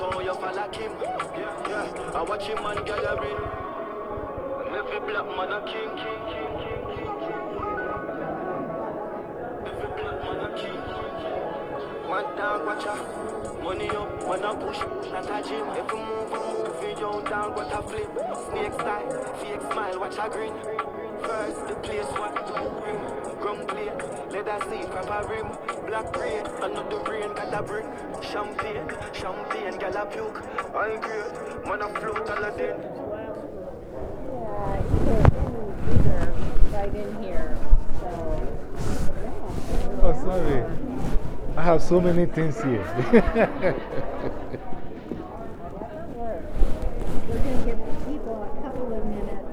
on you fall like him. Yeah, yeah. I watch him man gathering. And every black man a king, king, king, king, king. Every black man a king. Man down, watch out. Money up, man a push, not a gym. Every move, I move, you down, what a flip. Snake style, fake smile, watch a grin. First, the place what rim, grum plate, leather seat, proper rim, black brain, another brain, got a brick. Champagne, champagne, gal a puke. I great, man a float all. So, yeah. Oh, sorry. I have so many things here. We're going to give the people a couple of minutes.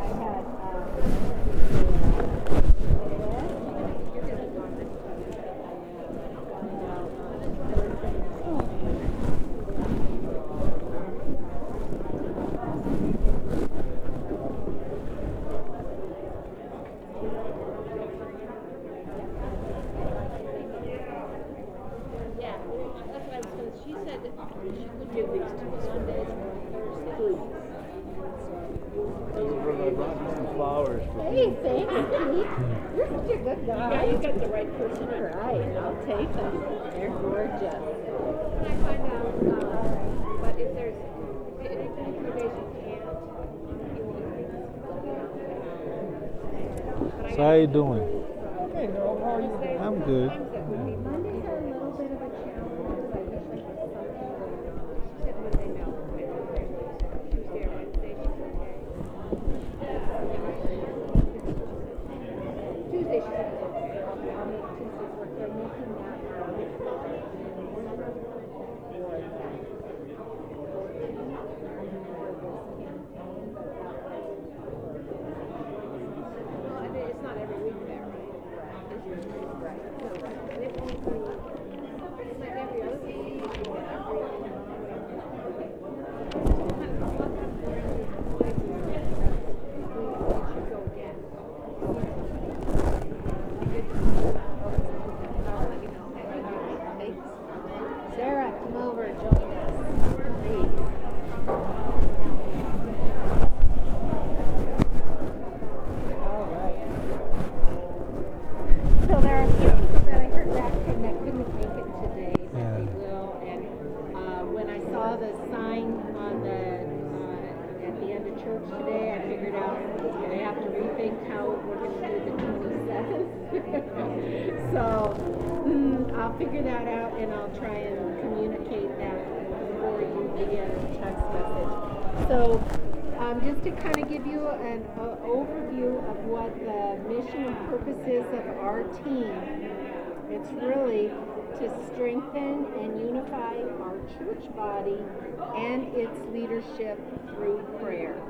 I had. Yeah, that's what I was gonna, she said that she could give these to us Mondays or Thursdays. some flowers Hey, thank you, Pete. You're such a good Yeah, guy. you got the right person All on your right, I'll take them. They're gorgeous. Can I find out, um, but if there's, if if any probation can't in the evenings, let me know. But I So, how you doing? Okay, Earl, how are you? Tuesdays, I'm good. sometimes it would be Mondays are a little bit of a challenge because I wish I had something going on. She said when they know, I told her Tuesday or Wednesday, she's okay. Tuesday, she said it's okay. I'll make Tuesdays work. They're making that now. Well, I mean, it's not every week there, right? It's usually, right. No, and it won't be, it's like every other week or every, kind of look up there and these places that we, we should go again. Be good to see you. I'll let you know. Thanks. Sarah, come over, join us, please. All right. So there are a few people that I heard back from that couldn't make it today, that Yeah. they will. And uh, when I saw the sign on the, uh, at the end of church today, I figured out I have to rethink how we're going to do the 27th. so mm, I'll figure that out and I'll try and communicate that for you via text message. So um, just to kind of give you an uh, overview of what the mission and purpose is of our team, it's really to strengthen and unify our church body and its leadership through prayer.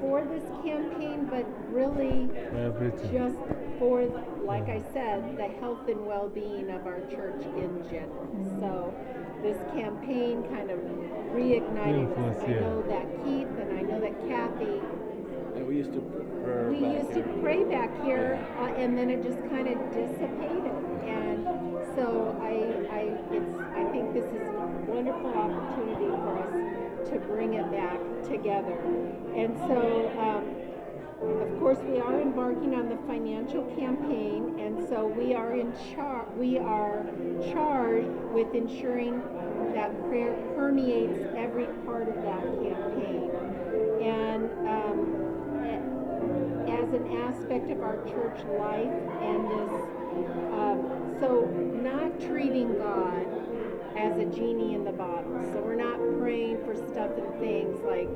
For this campaign, but really Everything. just for, like I said, the health and well-being of our church in general. So this campaign kind of reignited us. Influence, I yeah. know that Keith and I know that Kathy, And we used to pray we back used to here. pray back here, uh, and then it just kind of dissipated. And so I, I, it's, I think this is a wonderful opportunity for us to bring it back together. And so, um, of course, we are embarking on the financial campaign, and so we are in char- we are charged with ensuring that prayer permeates every part of that campaign. And um, as an aspect of our church life and this, um, so not treating God as a genie in the bottle. So we're not praying for stuff and things like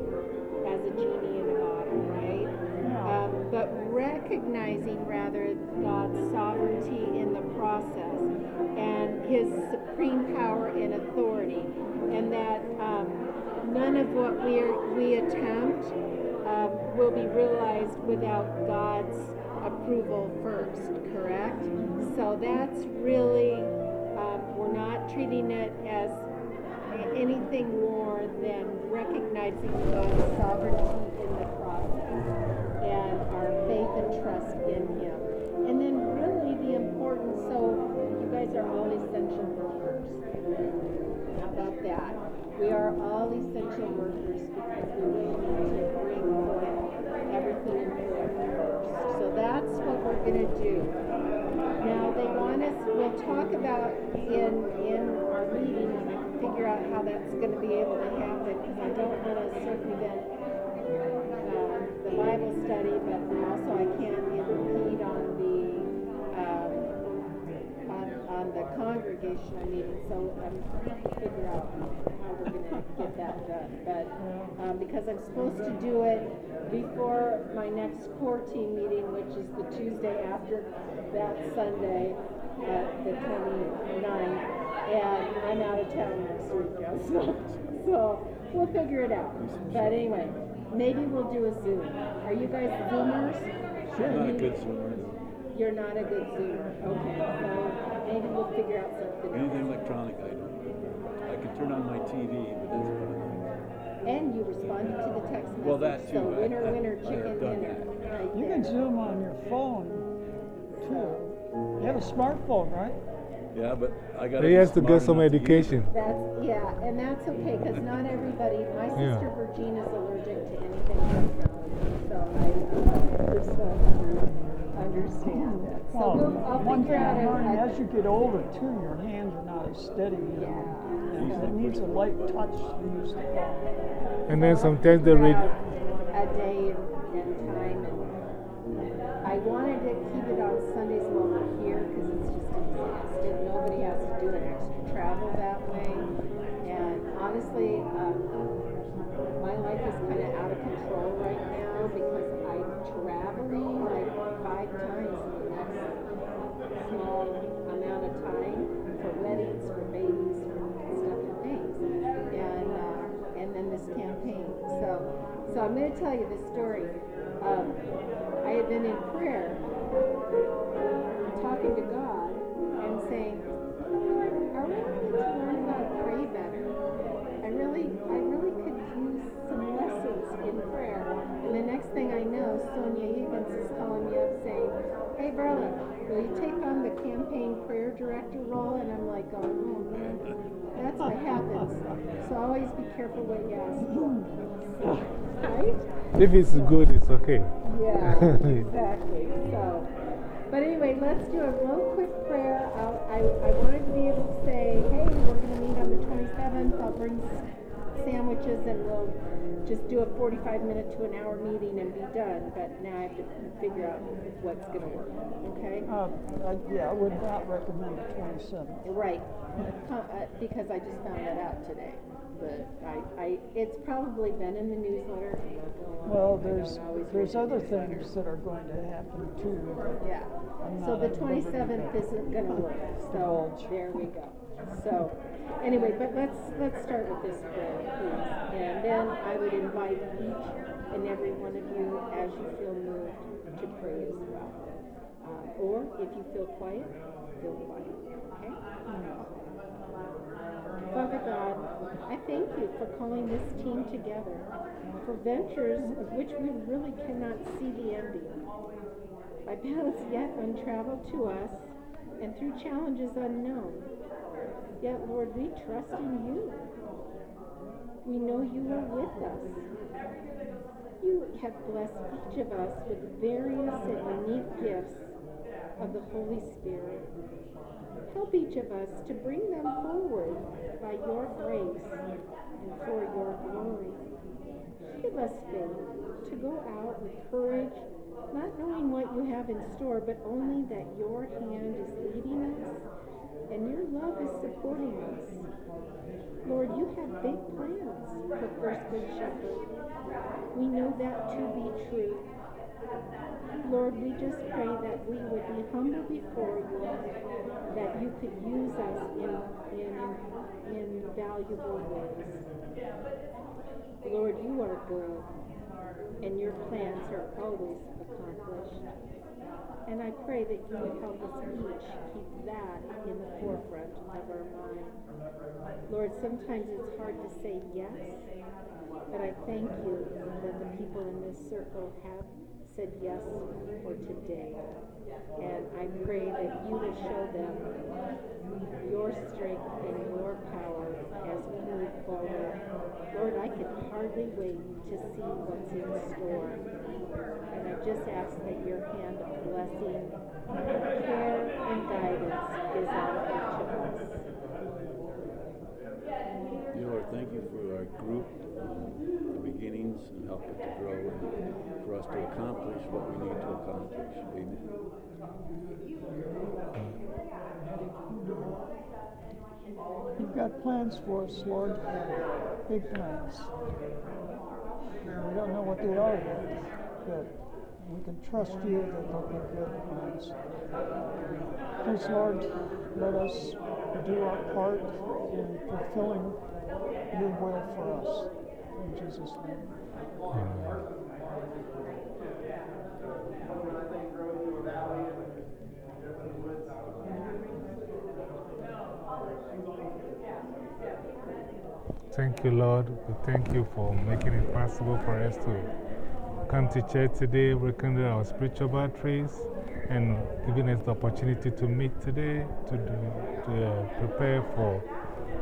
as a genie in a bottle, right? Um, but recognizing rather God's sovereignty in the process and His supreme power and authority, and that um, none of what we are, we attempt um, will be realized without God's approval first, correct? So that's really, we're not treating it as anything more than recognizing God's sovereignty in the process and our faith and trust in Him. And then, really, the importance so, you guys are all essential workers. How about that? We are all essential workers because we really need to bring first. So that's what we're going to do. Now they want us. We'll talk about in in our meeting and I figure out how that's going to be able to happen because I don't want to circumvent the Bible study, but also I can't impede on the. Um, on, on the congregational meeting, so I'm trying to figure out how we're gonna get that done. But, um, because I'm supposed to do it before my next core team meeting, which is the Tuesday after that Sunday, uh, the 29th, and I'm out of town next week, so, so we'll figure it out. But anyway, maybe we'll do a Zoom. Are you guys Zoomers? I'm not a good swimmer. You're not a good Zoomer. Okay, so maybe we'll figure out something Anything else. electronic, I don't. I can turn on my TV, but that's about it. And you responded to the text message. Well, that So too. I- winner, I- winner, I chicken dinner. Right You there. can Zoom on your phone too. You have a smartphone, right? Yeah, but I got He has to get some education. That's, yeah, and that's okay, because not everybody, my Yeah. sister Virginia is allergic to anything so I, uh, just want to understand it. So Well, we'll, one thing I learned a, as you get older too, your hands are not as steady, you know. Yeah. And it needs a light touch to use the phone. And then sometimes the figure radio. a day and, and time, and I wanted to keep it on Sundays while we're here, because it's just exhausting, nobody has to do an extra travel that way, and honestly, um, my life is kind of out of control right now, because I'm traveling like five times So, so I'm going to tell you the story. Um, I had been in prayer, talking to God, and saying, Lord, I really need to learn how to pray better. I really, I really could use some lessons in prayer. And the next thing I know, Sonia Higgins is calling me up saying, Hey, Berla, will you take on the campaign prayer director role? And I'm like, oh, man, that's what happens. So always be careful what you ask for. Right? If it's good, it's okay. Yeah, exactly. So, but anyway, let's do a real quick prayer. I'll, I, I wanted to be able to say, hey, we're going to meet on the 27th. I'll bring sandwiches and we'll just do a 45 minute to an hour meeting and be done. But now I have to figure out what's going to work. Okay? Uh, I, yeah, I would not recommend the twenty-seventh. Right. Uh, uh, because I just found that out today. But I, I, it's probably been in the newsletter. I'm not gonna lie. Well, there's, there's other newsletter. things that are going to happen too. Yeah. I'm So the twenty-seventh isn't gonna work, so there we go. So, anyway, but let's, let's start with this prayer, please. And then I would invite each and every one of you, as you feel moved, to pray as well. Uh, or if you feel quiet, feel quiet, okay? Father God, I thank you for calling this team together for ventures of which we really cannot see the ending. By paths yet untraveled to us, and through challenges unknown. Yet, Lord, we trust in you. We know you are with us. You have blessed each of us with various and unique gifts of the Holy Spirit. Help each of us to bring them forward by your grace and for your glory. Give us faith to go out with courage, not knowing what you have in store, but only that your hand is leading us and your love is supporting us. Lord, you have big plans for First Good Shepherd. We know that to be true. Lord, we just pray that we would be humble before you, that you could use us in, in, in valuable ways. Lord, you are good. and your plans are always accomplished. And I pray that you would help us each keep that in the forefront of our mind. Lord, sometimes it's hard to say yes, but I thank you that the people in this circle have said yes for today. And I pray that you will show them your strength and your power as we move forward. Lord, I can hardly wait to see what's in store. And I just ask that your hand of blessing, care, and guidance is on each of us. Lord, thank you for our group, the beginnings, and help it to grow for us to accomplish what we need to accomplish. Amen. You've got plans for us, Lord. Big plans. We don't know what they are yet, but we can trust you that they'll be good plans. Please, Lord, let us do our part in fulfilling your will for us. In Jesus' name. Amen. Thank you, Lord. We thank you for making it possible for us to come to church today, rekindle our spiritual batteries, and giving us the opportunity to meet today to, do, uh, prepare for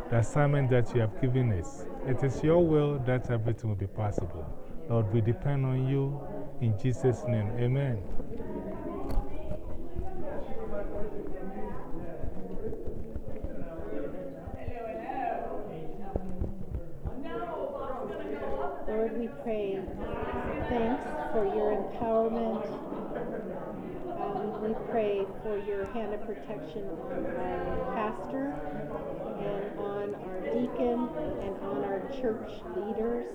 the assignment that you have given us. It is your will that everything will be possible. Lord, we depend on you. In Jesus' name, amen. Lord, we pray thanks for your empowerment. Um, we pray for your hand of protection on our pastor and on our deacon and on our church leaders.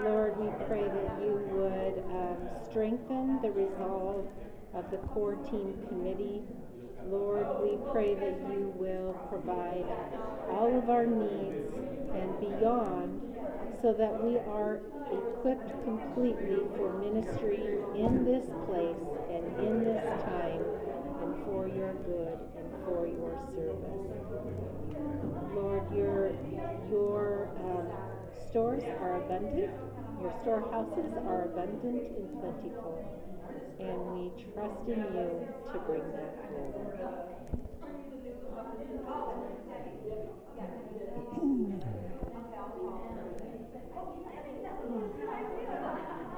Lord, we pray that you would um, strengthen the resolve of the core team committee. Lord, we pray that you will provide all of our needs and beyond so that we are equipped completely for ministry in this place and in this time and for your good and for your service. Lord, your, your um, stores are abundant, your storehouses are abundant and plentiful, and we trust in you to bring that forward.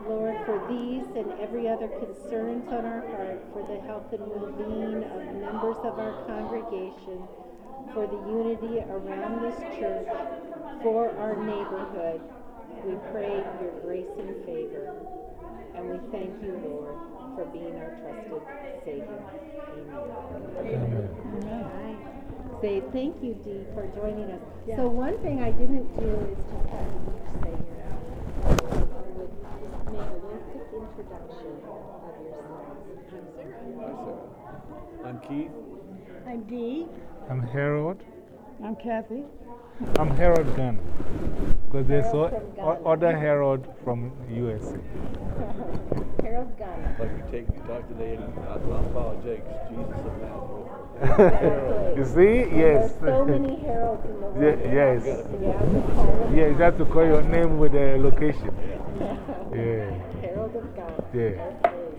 Lord, for these and every other concerns on our heart, for the health and well-being of members of our congregation, for the unity around this church, for our neighborhood, we pray your grace and favor. And we thank you, Lord, for being our trusted Savior. Amen. Amen. Right. Say thank you, Dee, for joining us. So one thing I didn't do is just have you say your name. I would just make a little quick introduction of yourselves. Hi, Sarah. I'm Keith. I'm Dee. I'm Harold. I'm Kathy. I'm Harold Gunn. Because there's Harold o- o- other Harold from USA. Harold Gunn. Like we take, we talk today in apologetics, Jesus of Nazareth. you see? Yes. There's so many Harolds in the world. Ye- yes. Yeah, we call them Yeah, you have to call your name with the location. Yeah. Harold of God. Yeah. Okay,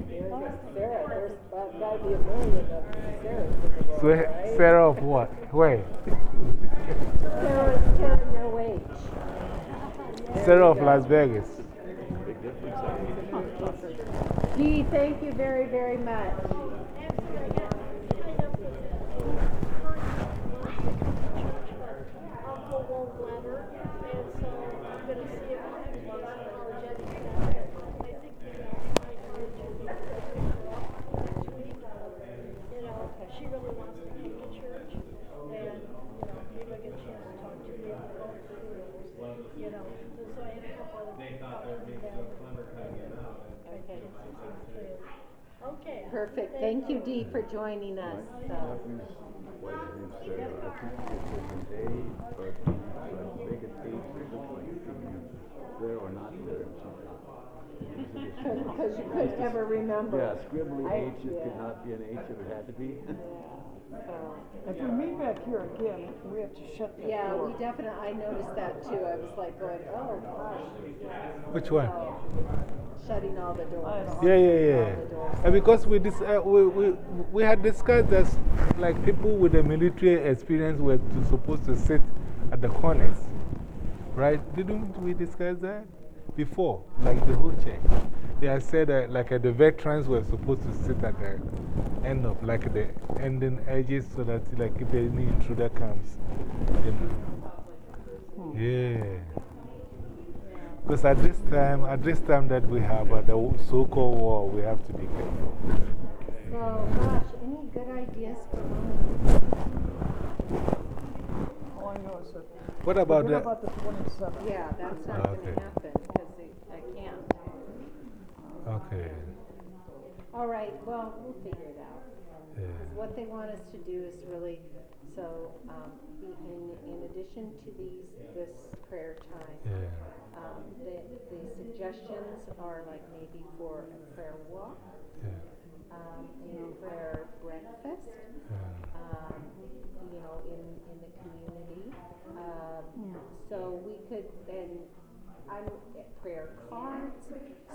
very good. Sarah, there's uh, got to be a million of Sarahs in the world, So, right? Sarah of what? Where? Sarah, Sarah, no age. Sarah of Las Vegas. Dee, thank you very, very much. Won't and so I'm gonna see if I use apologetics now. I think the might hurt you because we were off last week. You know, she really wants to come to church, and, you know, maybe I get a chance to talk to you about both You know, and so I had a couple other. They thought they were being so clever cutting it out. Okay. Perfect. Thank you, Dee, for joining us. So. Nephew's wife named Sarah. I think it's an A, but like make it H, it looks like it could be there or not there. Because you couldn't ever remember. Yeah, scribbly I- H, it could not be an H if it had to be. So, If we meet back here again, we have to shut that Yeah, door. we definitely, I noticed that too. I was like going, oh gosh. Which one? So, Shutting all the doors. Yeah, yeah, yeah. And because we, dis uh, we, we, we had discussed that like people with the military experience were to, supposed to sit at the corners. Right? Didn't we discuss that before? Like the whole church. They had said that like uh, the veterans were supposed to sit at the end of like the ending edges so that like if any intruder comes, you know. Yeah. Because at this time, at this time that we have uh, the so called war, we have to be careful. So, gosh, any good ideas for Mama? All I know is. What about forget the- about the twenty-seventh. Yeah, that's not、okay. Going to happen because I can't. Okay. All right, well, we'll figure it out. Yeah. What they want us to do is really, so, um, in, in addition to these, this prayer time, Yeah. um, the, the suggestions are like maybe for a prayer walk, Yeah. um, a prayer breakfast, Yeah. um, you know, in, in the community. Um, so we could, and I'm at prayer cards,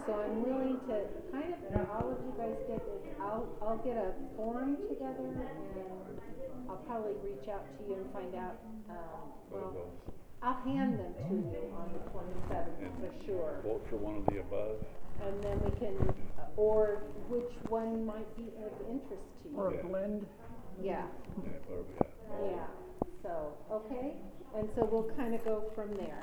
so I'm willing to kind of, all of you guys get this, I'll, I'll get a form together and I'll probably reach out to you and find out, um, well, I'll hand them to you on the twenty-seventh for sure. Vote for one of the above. And then we can, uh, or which one might be of interest to you. Or you. a blend. Yeah, Yeah, or, yeah. yeah, so, okay, and so we'll kind of go from there.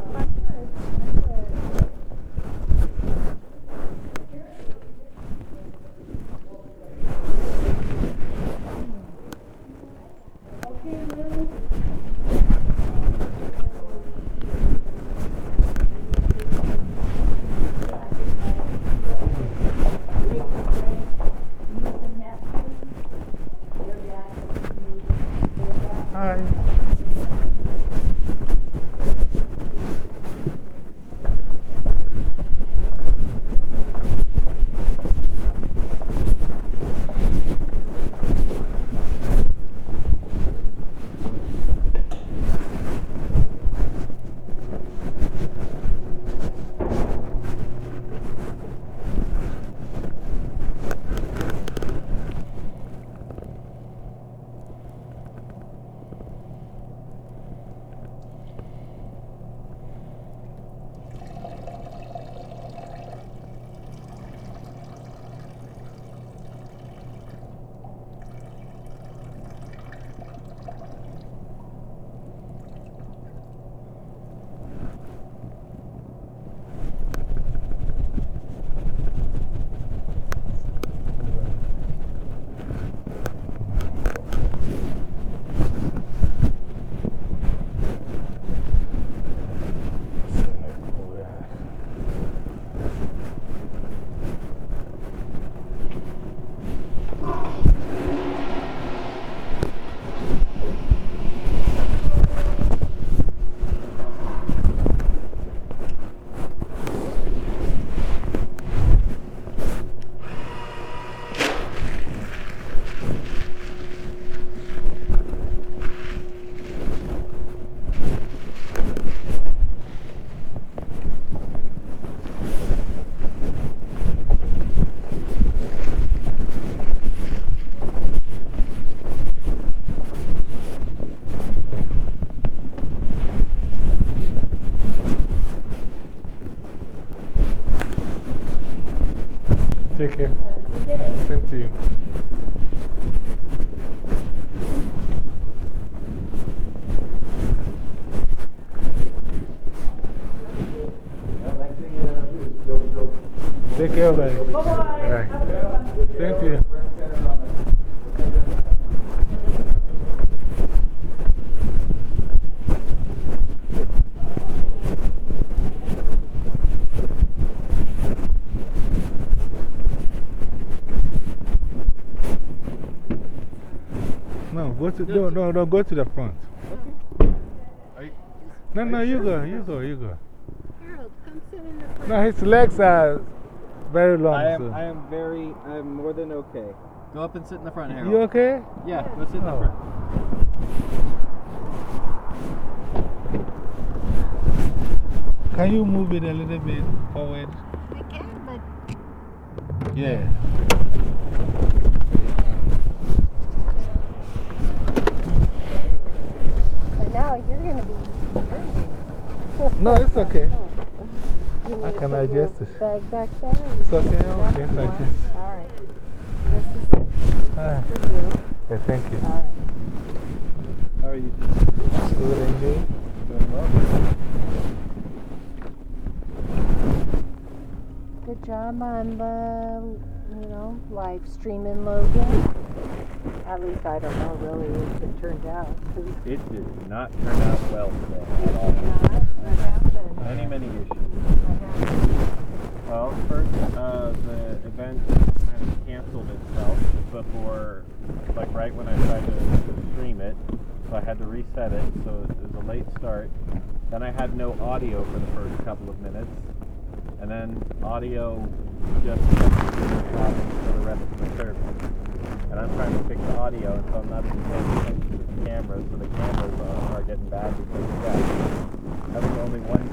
Take care, buddy. Bye bye. All right. Thank you. No, go to, no, no, no, go to the front. No, no, you go, you go, you go. Harold, come sit in the front. No, his legs are very long. I am, so. I am very, I am more than okay. go up and sit in the front, Harold. You okay? Yeah, go sit in the Oh. front. Can you move it a little bit forward? I can, but Yeah. but now you're going to be. No, it's okay. Oh. You I can I adjust it. Bag back there. It's okay. That's Okay, fine. thank you. All right. This is Ah, for you. yeah, thank you. All right. How are you? Good, and you? Doing well? Good job on the, you know, live streaming Logan. At least I don't know really if it turned out. It did not turn out well today at all. did not. What happened? Many, many issues. Well, first, uh, the event kind of canceled itself before, like right when I tried to, to stream it. So I had to reset it, so it was a late start. Then I had no audio for the first couple of minutes. And then audio just kept doing problems for the rest of the service. And I'm trying to fix the audio, and so I'm not even paying attention to the cameras, so the cameras are, are getting bad because of that. Having only one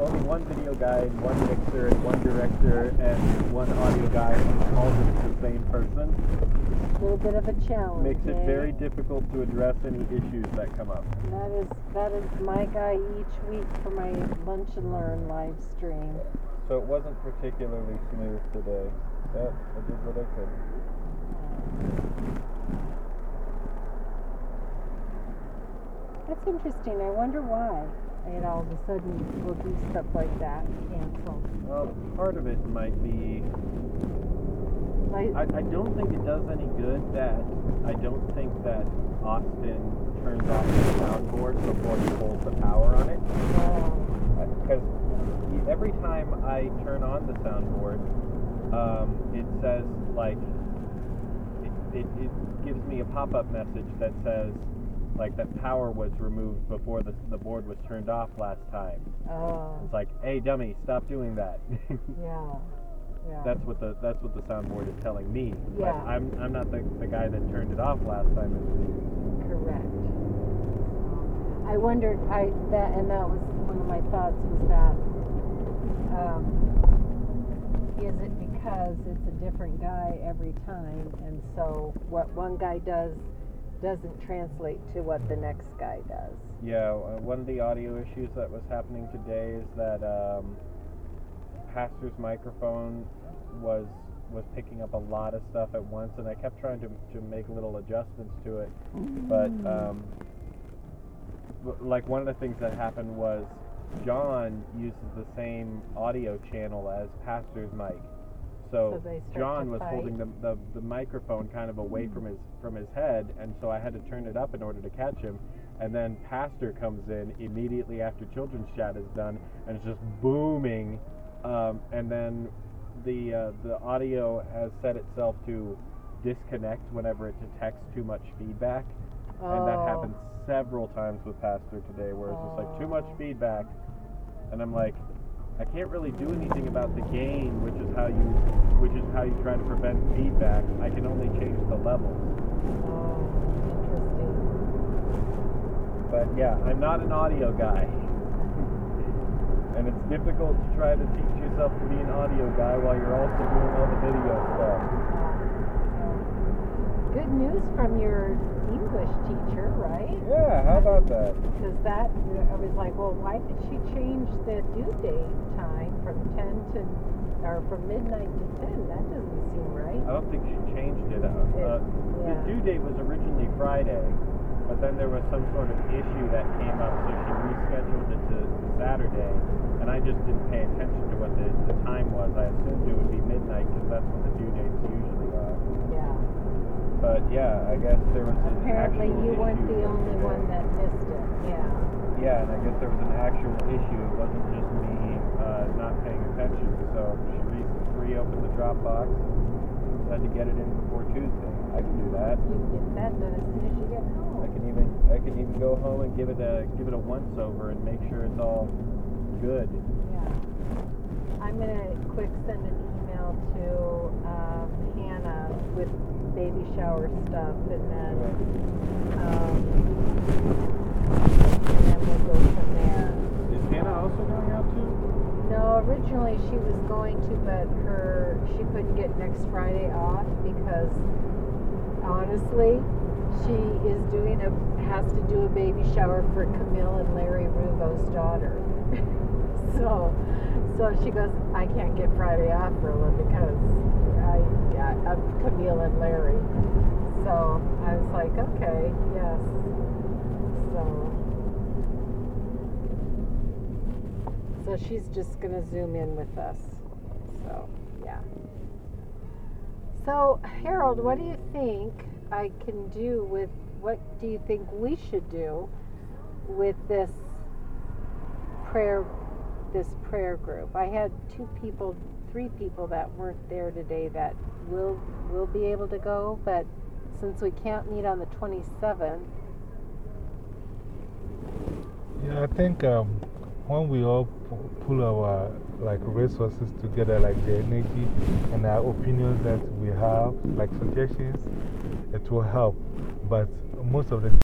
only one video guy, and one mixer, and one director, and one audio guy, and all just the same person, A little bit of a challenge. makes it eh? very difficult to address any issues that come up. That is that is my guy each week for my lunch and learn live stream. So it wasn't particularly smooth today. But I did what I could. That's interesting. I wonder why it all of a sudden will do stuff like that. Cancel. Well, part of it might be Like, I, I don't think it does any good that I don't think that Austin turns off the soundboard before he pulls the power on it. oh, uh, Because every time I turn on the soundboard, um, it says, like, it, it, it gives me a pop up message that says, like, that power was removed before the, the board was turned off last time. oh, It's like, hey, dummy, stop doing that. yeah, yeah. That's what the that's what the soundboard is telling me. Yeah. But I'm I'm not the, the guy that turned it off last time. Correct. I wondered, I, that, and that was one of my thoughts was that, um, is it because it's a different guy every time, and so what one guy does doesn't translate to what the next guy does? Yeah, uh, one of the audio issues that was happening today is that um, Pastor's microphone was was picking up a lot of stuff at once, and I kept trying to to make little adjustments to it, but um, like one of the things that happened was John uses the same audio channel as Pastor's mic. So, So John was holding the, the, the microphone kind of away from his from his head, and so I had to turn it up in order to catch him. And then Pastor comes in immediately after Children's Chat is done, and it's just booming. Um, and then the uh, the audio has set itself to disconnect whenever it detects too much feedback, and that Oh. happened several times with Pastor today, where it's just like too much Oh. feedback, and I'm like, I can't really do anything about the gain, which is how you which is how you try to prevent feedback. I can only change the levels. Oh, interesting. But yeah, I'm not an audio guy. and it's difficult to try to teach yourself to be an audio guy while you're also doing all the video stuff. Good news from your English teacher, right? Yeah, how about that? Because that, I was like, well, why did she change the due date time from 10 to, or from midnight to 10? That doesn't seem right. I don't think she changed it. Uh, uh, yeah. The due date was originally Friday, but then there was some sort of issue that came up, so she rescheduled it to, to Saturday. And I just didn't pay attention to what the, the time was. I assumed it would be midnight because that's when the due dates usually are. Yeah. But yeah, I guess there was an Apparently, actual you weren't the only one that missed it. Yeah. Yeah, and I guess there was an actual issue. It wasn't just me uh, not paying attention. So she re- reopened the Dropbox and had to get it in before Tuesday. I can do that. You can get that done as soon as you get home. I can even I can even go home and give it a give it a once over and make sure it's all good. Yeah. I'm gonna quick send an email to um, Hannah with baby shower stuff, and then um, and then we'll go from there. Is Hannah also going out too? No, originally she was going to, but her she couldn't get next Friday off because honestly, she is doing a has to do a baby shower for Camille and Larry Ruvo's daughter. so, so she goes, I can't get Friday off, I Camille and Larry. So I was like, okay, yes. So. So she's just going to zoom in with us. So, yeah. So, Harold, what do you think I can do with what do you think we should do with this prayer this prayer group? I had two people, three people that weren't there today that will will be able to go, but since we can't meet on the 27th, Yeah, I think um, when we all pull our like resources together, like the energy and our opinions that we have, like suggestions, it will help. But most of the